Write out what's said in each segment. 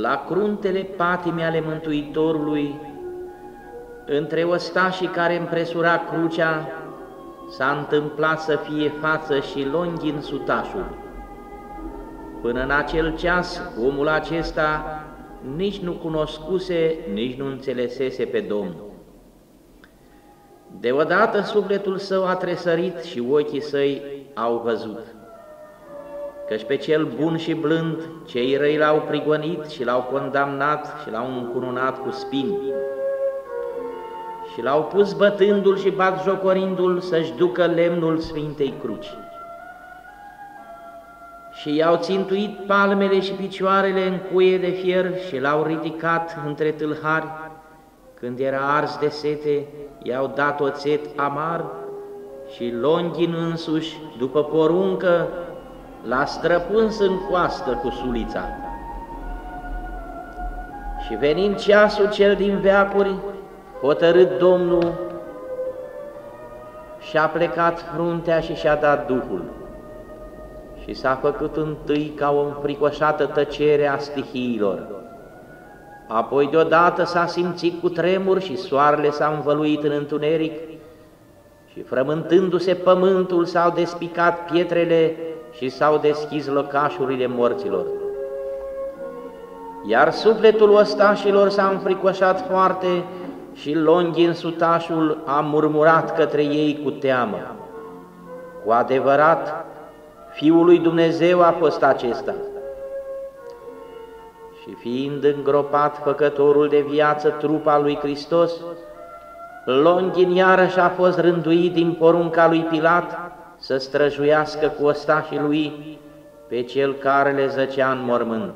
La cruntele patime ale Mântuitorului, între ostașii care împresura crucea, s-a întâmplat să fie față și Longin sutașul. Până în acel ceas, omul acesta nici nu cunoscuse, nici nu înțelesese pe Domnul. Deodată sufletul său a tresărit și ochii săi au văzut căci pe cel bun și blând cei răi l-au prigonit și l-au condamnat și l-au încununat cu spini și l-au pus bătându-l și batjocorindu-l să-și ducă lemnul Sfintei Cruci. Și i-au țintuit palmele și picioarele în cuie de fier și l-au ridicat între tâlhari. Când era ars de sete, i-au dat oțet amar și Longhin însuși, după poruncă, l-a străpuns în coastă cu sulița. Și venind ceasul cel din veacuri, hotărât Domnul și-a plecat fruntea și și-a dat Duhul și s-a făcut întâi ca o înfricoșată tăcere a stihiilor. Apoi deodată s-a simțit cu tremur și soarele s-a învăluit în întuneric și frământându-se pământul s-au despicat pietrele și s-au deschis locașurile morților. Iar sufletul ostașilor s-a înfricoșat foarte și Longhin sutașul a murmurat către ei cu teamă. Cu adevărat, Fiul lui Dumnezeu a fost acesta. Și fiind îngropat făcătorul de viață trupa lui Hristos, Longhin iarăși a fost rânduit din porunca lui Pilat să străjuiască cu ostașii lui pe cel care le zăcea în mormânt.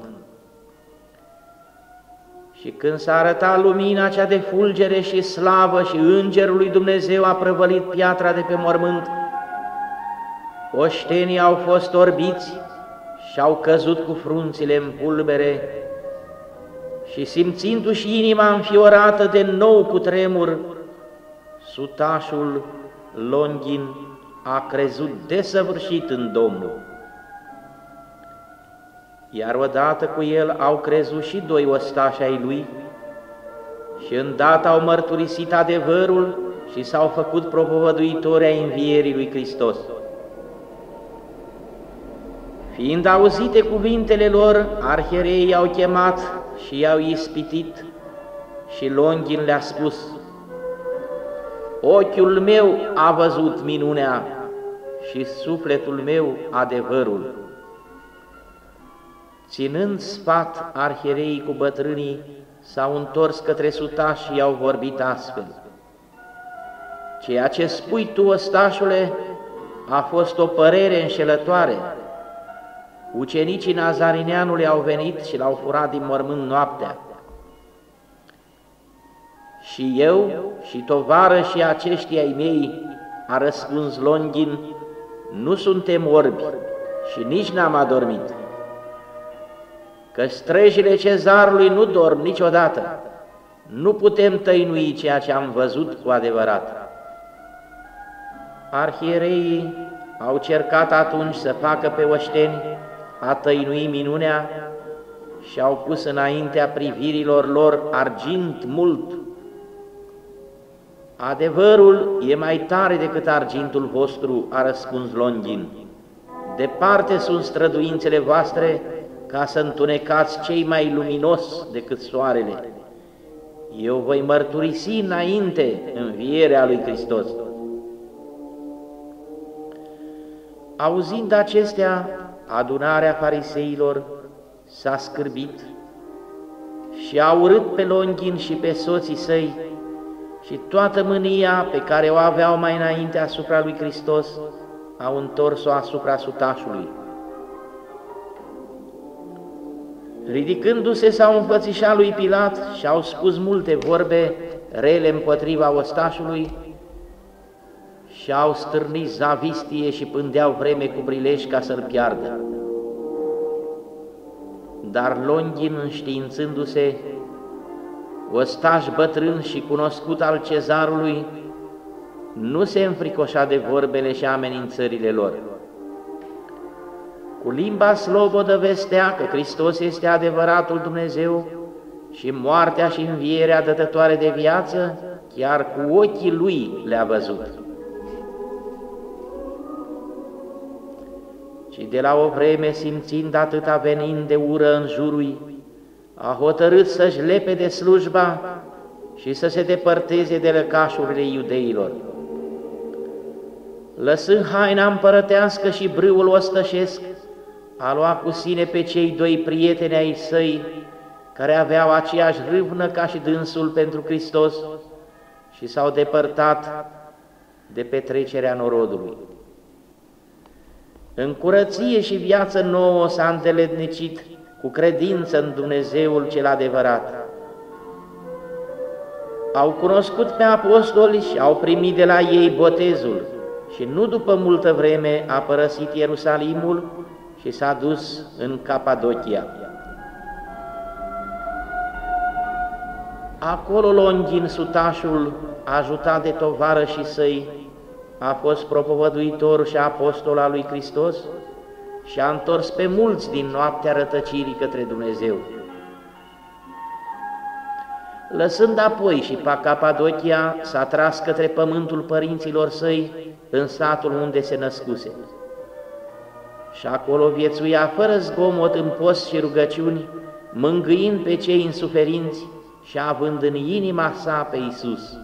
Și când s-a arătat lumina cea de fulgere și slavă și Îngerul lui Dumnezeu a prăvălit piatra de pe mormânt, oștenii au fost orbiți și au căzut cu frunțile în pulbere și simțindu-și inima înfiorată de nou cu tremur, sutașul Longhin a crezut desăvârșit în Domnul. Iar odată cu el au crezut și doi ostași ai lui și îndată au mărturisit adevărul și s-au făcut propovăduitori ai învierii lui Hristos. Fiind auzite cuvintele lor, arhereii i-au chemat și i-au ispitit și Longhin le-a spus, Ochiul meu a văzut minunea și sufletul meu adevărul. Ținând sfat, arhiereii cu bătrânii s-au întors către sutași și i-au vorbit astfel. Ceea ce spui tu, ostașule, a fost o părere înșelătoare. Ucenicii Nazarineanului au venit și l-au furat din mormânt noaptea și eu și tovară și aceștia ai mei, a răspuns Longhin, nu suntem orbi și nici n-am adormit, că străjile cezarului nu dorm niciodată, nu putem tăinui ceea ce am văzut cu adevărat. Arhiereii au cercat atunci să facă pe oșteni a tăinui minunea și au pus înaintea privirilor lor argint mult Adevărul e mai tare decât argintul vostru, a răspuns Longin. Departe sunt străduințele voastre ca să întunecați cei mai luminos decât soarele. Eu voi mărturisi înainte învierea lui Hristos. Auzind acestea, adunarea fariseilor s-a scârbit și a urât pe Longin și pe soții săi, și toată mânia pe care o aveau mai înainte asupra lui Hristos au întors-o asupra sutașului. Ridicându-se s-au înfățișat lui Pilat și au spus multe vorbe rele împotriva ostașului și au stârnit zavistie și pândeau vreme cu brileș ca să-l piardă. Dar Longhin, înștiințându-se, ostaș bătrân și cunoscut al cezarului, nu se înfricoșa de vorbele și amenințările lor. cu limba slobodă vestea că Hristos este adevăratul Dumnezeu și moartea și învierea dătătoare de viață, chiar cu ochii lui le-a văzut. Și de la o vreme, simțind atâta venind de ură în jurul, a hotărât să-și lepe de slujba și să se depărteze de lăcașurile iudeilor. Lăsând haina împărătească și brâul ostășesc, a luat cu sine pe cei doi prieteni ai săi, care aveau aceeași râvnă ca și dânsul pentru Hristos și s-au depărtat de petrecerea norodului. În curăție și viață nouă s-a îndeletnicit cu credință în Dumnezeul cel adevărat. Au cunoscut pe apostoli și au primit de la ei botezul și nu după multă vreme a părăsit Ierusalimul și s-a dus în Capadocia. Acolo Longin, sutașul, ajutat de tovară și săi, a fost propovăduitor și apostol al lui Hristos și a întors pe mulți din noaptea rătăcirii către Dumnezeu. Lăsând apoi și pa Capadocia, s-a tras către pământul părinților săi, în satul unde se născuse. Și acolo viețuia fără zgomot în post și rugăciuni, mângâind pe cei insuferinți și având în inima sa pe Iisus.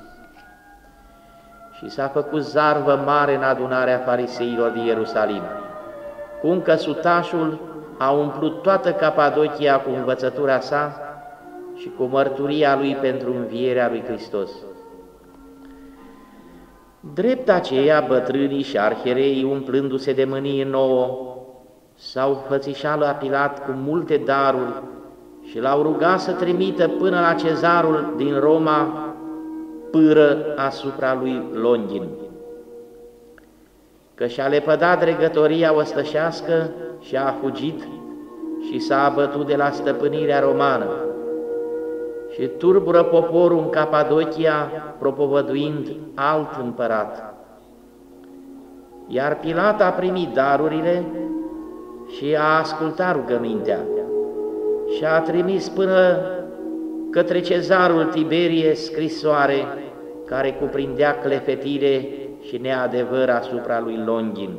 Și s-a făcut zarvă mare în adunarea fariseilor din Ierusalim, cum că sutașul a umplut toată Capadocia cu învățătura sa și cu mărturia lui pentru învierea lui Hristos. Drept aceea, bătrânii și arhereii, umplându-se de mânie nouă, s-au fățișat la Pilat cu multe daruri și l-au rugat să trimită până la cezarul din Roma pâră asupra lui Longin, că și-a lepădat dregătoria ostășească și a fugit și s-a abătut de la stăpânirea romană și turbură poporul în Capadocia, propovăduind alt împărat. Iar Pilat a primit darurile și a ascultat rugămintea și a trimis până către cezarul Tiberie scrisoare care cuprindea clefetire și neadevăr asupra lui Longin.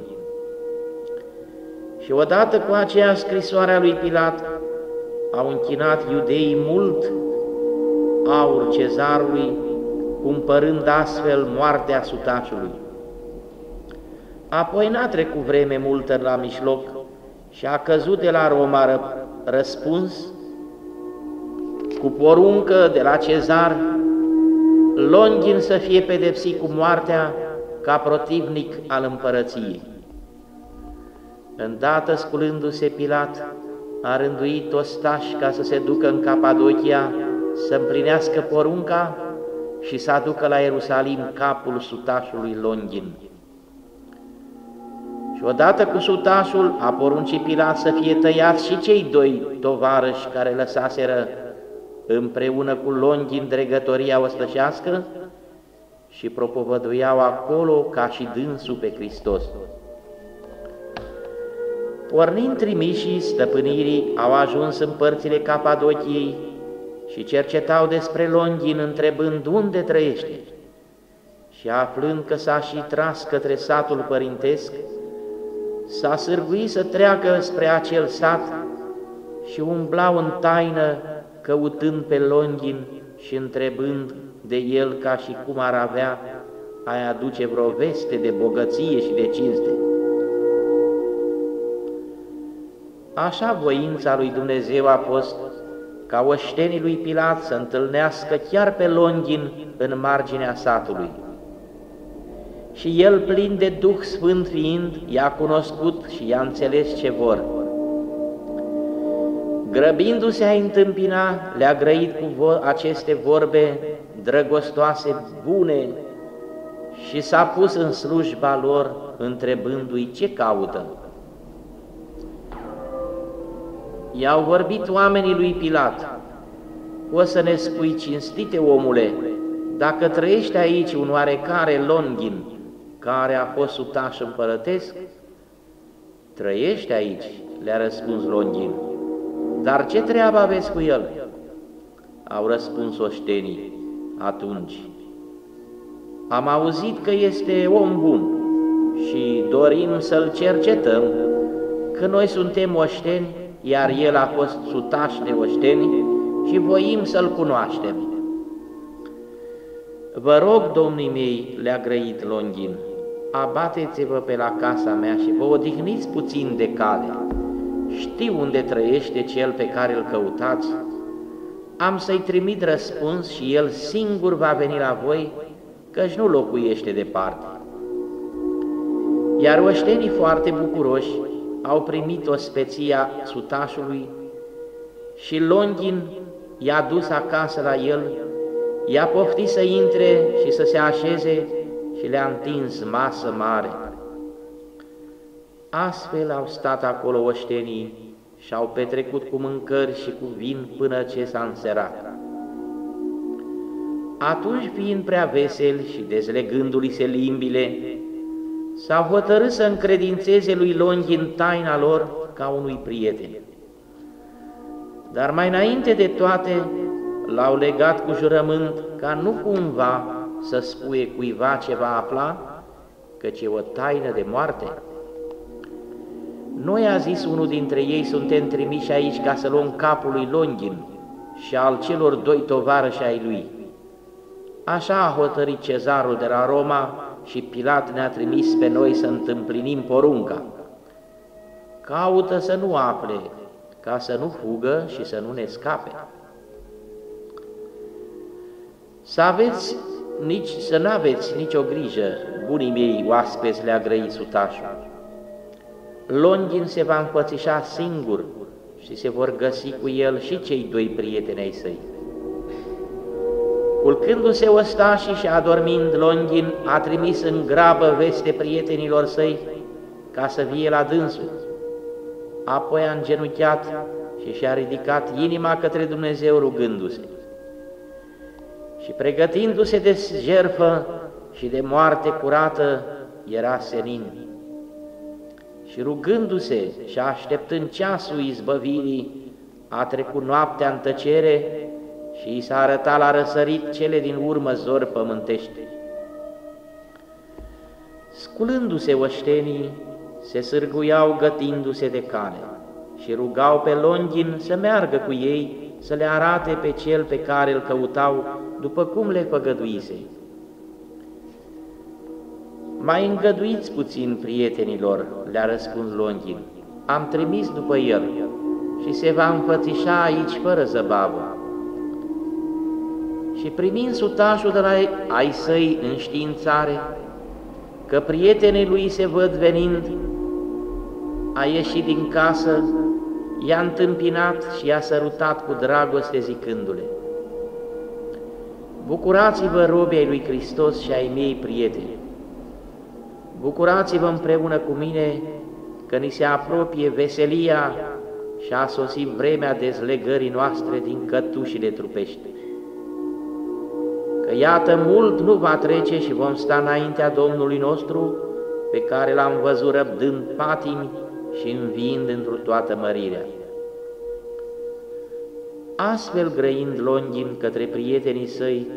Și odată cu aceea scrisoare a lui Pilat au închinat iudeii mult aur cezarului, cumpărând astfel moartea sutașului. Apoi n-a trecut vreme multă la mijloc și a căzut de la Roma răspuns cu poruncă de la cezar, Longin să fie pedepsit cu moartea ca protivnic al împărăției. Îndată sculându-se Pilat, a rânduit ostași ca să se ducă în Capadocia, să împlinească porunca și să aducă la Ierusalim capul sutașului Longin. Și odată cu sutașul a poruncit Pilat să fie tăiați și cei doi tovarăși care lăsaseră împreună cu Longin dregătoria ostășească și propovăduiau acolo ca și dânsul pe Hristos. Pornind trimișii stăpânirii, au ajuns în părțile Capadociei și cercetau despre Longin, întrebând unde trăiește. Și aflând că s-a și tras către satul părintesc, s-a sârguit să treacă spre acel sat și umblau în taină, căutând pe Longin și întrebând de el ca și cum ar avea a aduce vreo veste de bogăție și de cinste. Așa voința lui Dumnezeu a fost ca oștenii lui Pilat să întâlnească chiar pe Longin în marginea satului. Și el, plin de Duh Sfânt fiind, i-a cunoscut și i-a înțeles ce vor. Grăbindu-se a întâmpina, le-a grăit cu aceste vorbe drăgostoase, bune, și s-a pus în slujba lor, întrebându-i ce caută. I-au vorbit oamenii lui Pilat, o să ne spui, cinstite omule, dacă trăiește aici un oarecare Longin, care a fost sutaș împărătesc, trăiește aici, le-a răspuns Longin. Dar ce treabă aveți cu el? Au răspuns oștenii atunci. Am auzit că este om bun și dorim să-l cercetăm, că noi suntem oșteni, iar el a fost sutaș de oșteni și voim să-l cunoaștem. Vă rog, domnii mei, le-a grăit Longin, abateți-vă pe la casa mea și vă odihniți puțin de cale. Știu unde trăiește cel pe care îl căutați. Am să-i trimit răspuns și el singur va veni la voi, căci nu locuiește departe. Iar oștenii foarte bucuroși au primit o speția sutașului și Longin i-a dus acasă la el, i-a poftit să intre și să se așeze și le-a întins masă mare. Astfel au stat acolo oștenii și au petrecut cu mâncări și cu vin până ce s-a înserat. Atunci, fiind prea veseli și dezlegându-li se limbile, s-au hotărât să încredințeze lui Longin taina lor ca unui prieten. Dar mai înainte de toate, l-au legat cu jurământ ca nu cumva să spuie cuiva ce va afla, căci e o taină de moarte. Noi, a zis unul dintre ei, suntem trimiși aici ca să luăm capul lui Longin și al celor doi tovarăși ai lui. Așa a hotărit cezarul de la Roma și Pilat ne-a trimis pe noi să întâmplinim porunca. Caută să nu afle, ca să nu fugă și să nu ne scape. Să aveți nici, să nu aveți nicio grijă, bunii mei oaspeți le-a grăit sutașul. Longin se va înfățișa singur și se vor găsi cu el și cei doi prieteni ai săi. Culcându-se ostașii și adormind Longin, a trimis în grabă veste prietenilor săi ca să vie la dânsul. Apoi a îngenunchiat și și-a ridicat inima către Dumnezeu rugându-se. Și pregătindu-se de jerfă și de moarte curată, era senin. Și rugându-se și așteptând ceasul izbăvirii, a trecut noaptea în tăcere și i s-a arătat la răsărit cele din urmă zori pământești. Sculându-se oștenii, se sârguiau gătindu-se de cale și rugau pe Longin să meargă cu ei, să le arate pe cel pe care îl căutau, după cum le făgăduise. Mai îngăduiți puțin, prietenilor, le-a răspuns Longin, am trimis după el și se va înfățișa aici fără zăbavă și primind sutașul de la ai săi în științare, că prietenii lui se văd venind, a ieșit din casă, i-a întâmpinat și i-a sărutat cu dragoste zicându-le, Bucurați-vă, robii lui Hristos și ai mei prieteni! Bucurați-vă împreună cu mine că ni se apropie veselia și a sosit vremea dezlegării noastre din cătușile trupești că iată mult nu va trece și vom sta înaintea Domnului nostru, pe care l-am văzut răbdând patimi și înviind într toată mărirea. Astfel, grăind Longin către prietenii săi,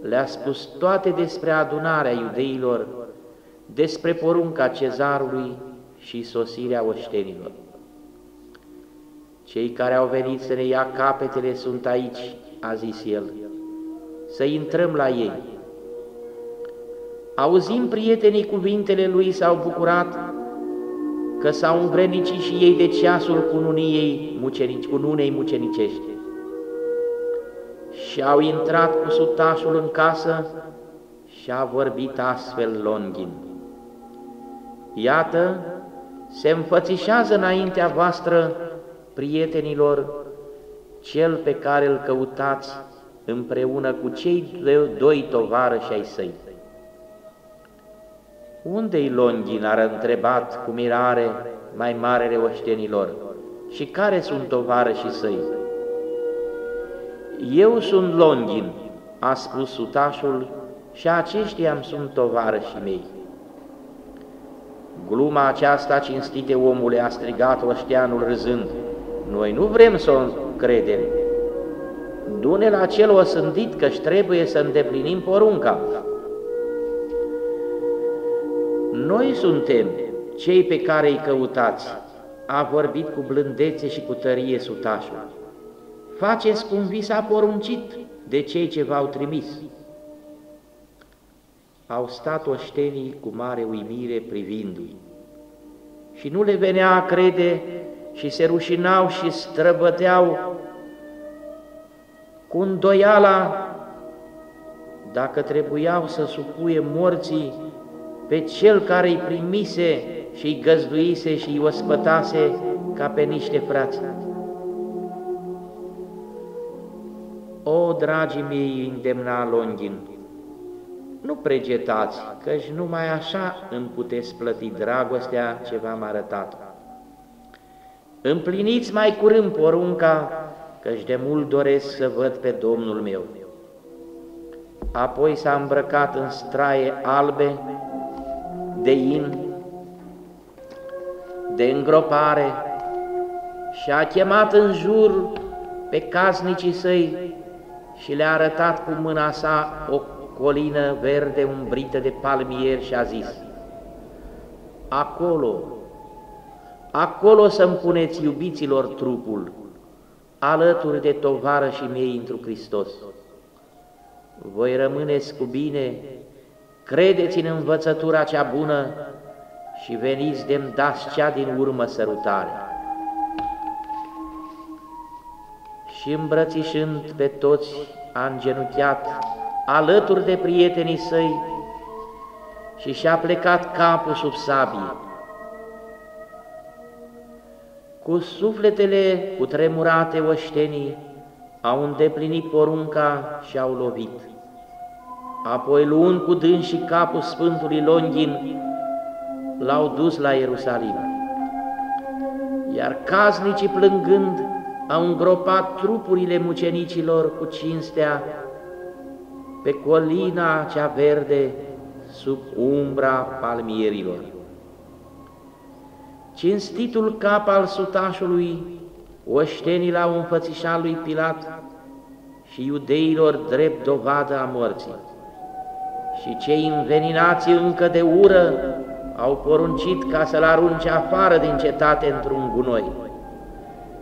le-a spus toate despre adunarea iudeilor, despre porunca cezarului și sosirea oștenilor. Cei care au venit să ne ia capetele sunt aici, a zis el să intrăm la ei. Auzim prietenii cuvintele lui s-au bucurat că s-au învrednicit și ei de ceasul cununiei mucenici, cununei mucenicești. Și au intrat cu sutașul în casă și a vorbit astfel Longin. Iată, se înfățișează înaintea voastră, prietenilor, cel pe care îl căutați împreună cu cei doi tovarăși ai săi. Unde-i Longin? a întrebat cu mirare mai marele oștenilor. Și care sunt tovarășii săi? Eu sunt Longin, a spus sutașul, și aceștia îmi sunt tovarășii mei. Gluma aceasta, cinstite omule, a strigat oșteanul râzând. Noi nu vrem să o credem. Du-ne la cel osândit că-și trebuie să îndeplinim porunca. Noi suntem cei pe care îi căutați, a vorbit cu blândețe și cu tărie sutașul. Faceți cum vi s-a poruncit de cei ce v-au trimis. Au stat oștenii cu mare uimire privindu-i și nu le venea a crede și se rușinau și străbăteau cu îndoiala dacă trebuiau să supuie morții pe cel care îi primise și îi găzduise și îi ospătase ca pe niște frați. O, dragii mei, îndemna Longin, nu pregetați, căci numai așa îmi puteți plăti dragostea ce v-am arătat. Împliniți mai curând porunca, căci de mult doresc să văd pe Domnul meu. Apoi s-a îmbrăcat în straie albe de in, de îngropare și a chemat în jur pe casnicii săi și le-a arătat cu mâna sa o colină verde umbrită de palmieri și a zis, Acolo, acolo să-mi puneți iubiților trupul, alături de tovarășii mei întru Hristos. Voi rămâneți cu bine, credeți în învățătura cea bună și veniți de-mi dați cea din urmă sărutare. Și îmbrățișând pe toți a îngenunchiat alături de prietenii săi și și-a plecat capul sub sabie. Cu sufletele cu tremurate oștenii au îndeplinit porunca și au lovit. Apoi, luând cu și capul Sfântului Longhin, l-au dus la Ierusalim. Iar casnicii plângând au îngropat trupurile mucenicilor cu cinstea pe colina cea verde sub umbra palmierilor. Cinstitul cap al sutașului, oștenii l-au înfățișat lui Pilat și iudeilor drept dovadă a morții. Și cei înveninați încă de ură au poruncit ca să-l arunce afară din cetate într-un gunoi.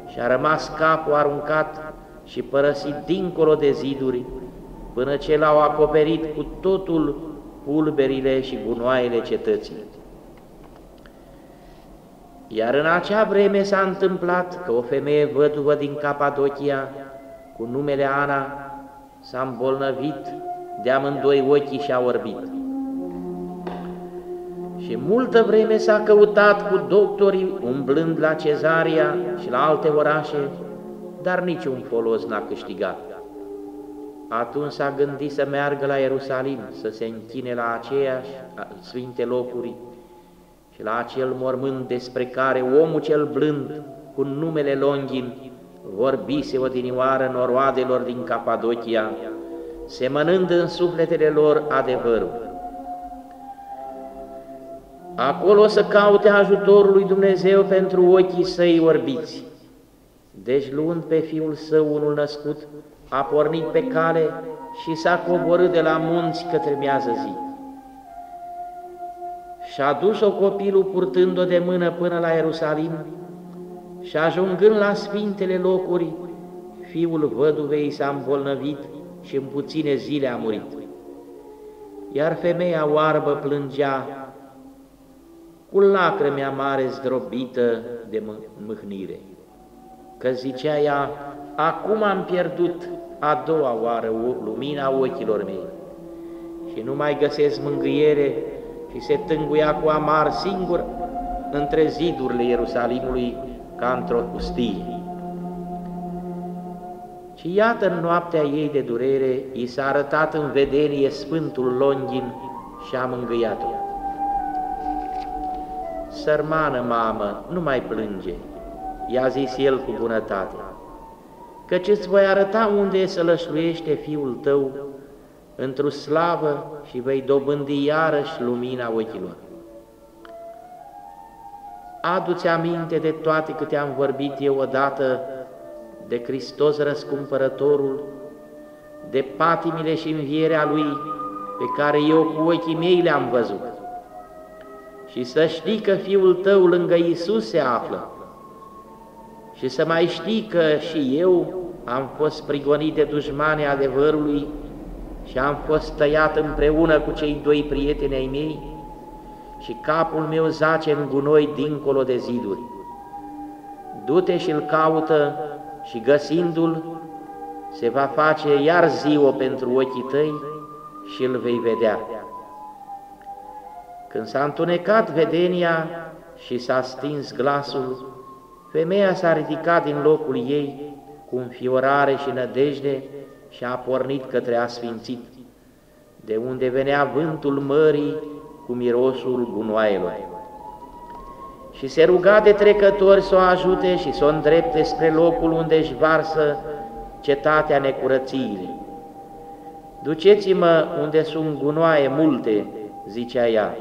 Și a rămas capul aruncat și părăsit dincolo de ziduri, până ce l-au acoperit cu totul pulberile și gunoaiele cetății. Iar în acea vreme s-a întâmplat că o femeie văduvă din Capadocia, cu numele Ana, s-a îmbolnăvit de amândoi ochii și-a orbit. Și multă vreme s-a căutat cu doctorii umblând la Cezaria și la alte orașe, dar niciun folos n-a câștigat. Atunci s-a gândit să meargă la Ierusalim, să se închine la aceeași sfinte locuri și la acel mormânt despre care omul cel blând, cu numele Longin, vorbise odinioară noroadelor din Capadocia, semănând în sufletele lor adevărul. Acolo să caute ajutorul lui Dumnezeu pentru ochii săi orbiți. Deci luând pe fiul său unul născut, a pornit pe cale și s-a coborât de la munți către miază zi. Și-a dus-o copilul purtând-o de mână până la Ierusalim și ajungând la sfintele locuri, fiul văduvei s-a îmbolnăvit și în puține zile a murit. Iar femeia oarbă plângea cu lacrimi mare zdrobită de mâhnire, că zicea ea, acum am pierdut a doua oară lumina ochilor mei și nu mai găsesc mângâiere și se tânguia cu amar singur între zidurile Ierusalimului ca într-o pustie. Și iată în noaptea ei de durere, i s-a arătat în vedenie Sfântul Longin și a mângâiat-o. Sărmană mamă, nu mai plânge, i-a zis el cu bunătate căci îți voi arăta unde să lășluiește Fiul tău într-o slavă și vei dobândi iarăși lumina ochilor. adu-ți aminte de toate câte am vorbit eu odată, de Hristos răscumpărătorul, de patimile și învierea Lui, pe care eu cu ochii mei le-am văzut. Și să știi că Fiul tău lângă Isus se află, și să mai știi că și eu am fost prigonit de dușmanii adevărului și am fost tăiat împreună cu cei doi prieteni ai mei și capul meu zace în gunoi dincolo de ziduri. Du-te și-l caută și găsindu-l se va face iar ziua pentru ochii tăi și îl vei vedea. Când s-a întunecat vedenia și s-a stins glasul, femeia s-a ridicat din locul ei cu înfiorare și nădejde și a pornit către asfințit, de unde venea vântul mării cu mirosul gunoaielor. Și se ruga de trecători să o ajute și să o îndrepte spre locul unde își varsă cetatea necurățiile. Duceți-mă unde sunt gunoaie multe, zicea ea,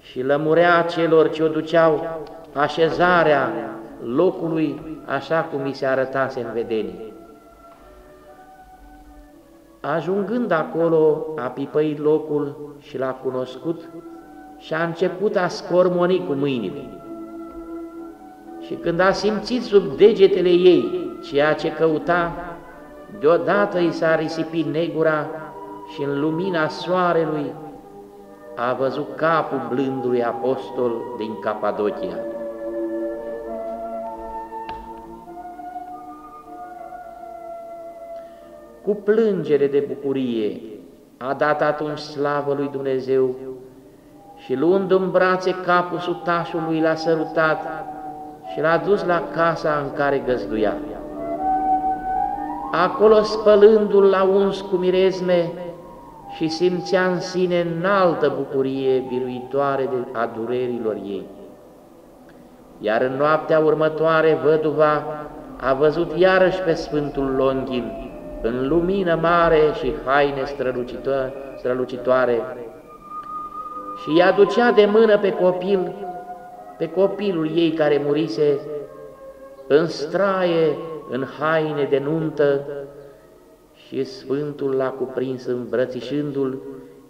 și lămurea celor ce o duceau așezarea locului așa cum mi se arătase în vedenie. Ajungând acolo, a pipăit locul și l-a cunoscut și a început a scormoni cu mâinile. Și când a simțit sub degetele ei ceea ce căuta, deodată i s-a risipit negura și în lumina soarelui a văzut capul blândului apostol din Capadocia. Cu plângere de bucurie a dat atunci slavă lui Dumnezeu și luând în brațe capul sutașului l-a sărutat și l-a dus la casa în care găzduia. Acolo spălându-l la uns cu mirezme și simțea în sine înaltă bucurie biruitoare de a durerilor ei. Iar în noaptea următoare văduva a văzut iarăși pe Sfântul Longhin în lumină mare și haine strălucitoare și i-a ducea de mână pe copil, pe copilul ei care murise, în straie, în haine de nuntă, și Sfântul l-a cuprins îmbrățișându-l,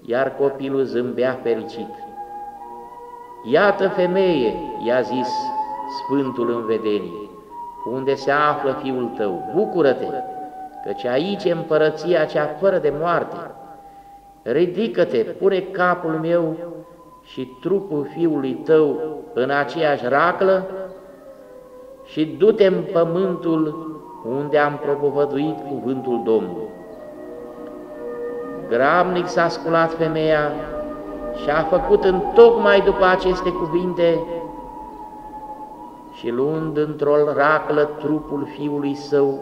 iar copilul zâmbea fericit. Iată femeie, i-a zis Sfântul în vedenie, unde se află fiul tău, bucură-te, căci aici e împărăția cea fără de moarte. Ridică-te, pune capul meu și trupul fiului tău în aceeași raclă și du-te în pământul unde am propovăduit cuvântul Domnului. Gramnic s-a sculat femeia și a făcut în tocmai după aceste cuvinte și luând într-o raclă trupul fiului său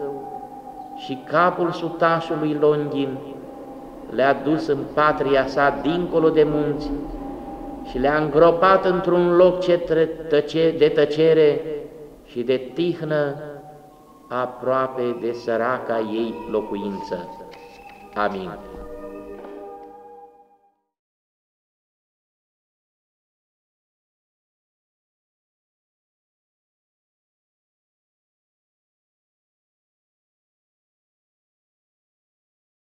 și capul sutașului Longhin, le-a dus în patria sa dincolo de munți și le-a îngropat într-un loc ce de tăcere și de tihnă aproape de săraca ei locuință. Amin.